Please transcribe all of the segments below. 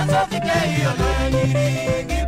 Kama Sophie ke iyo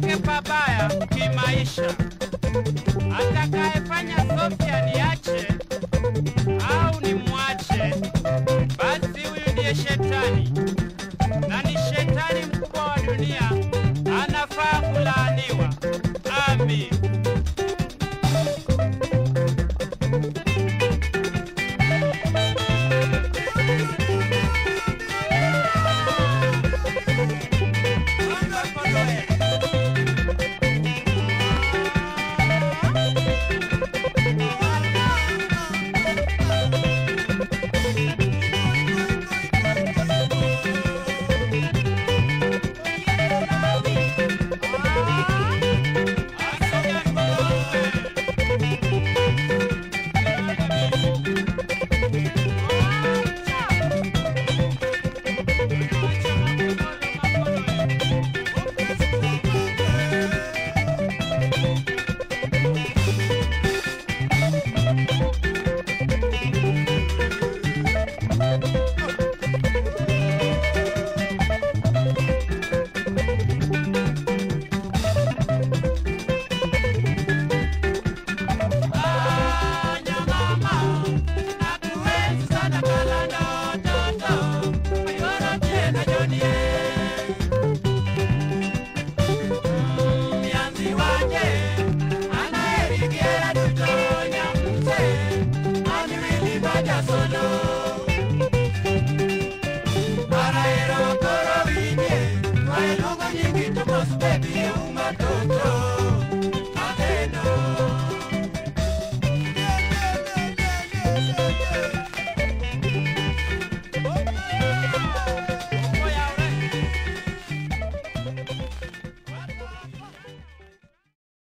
Mungu amweke pabaya kimaisha.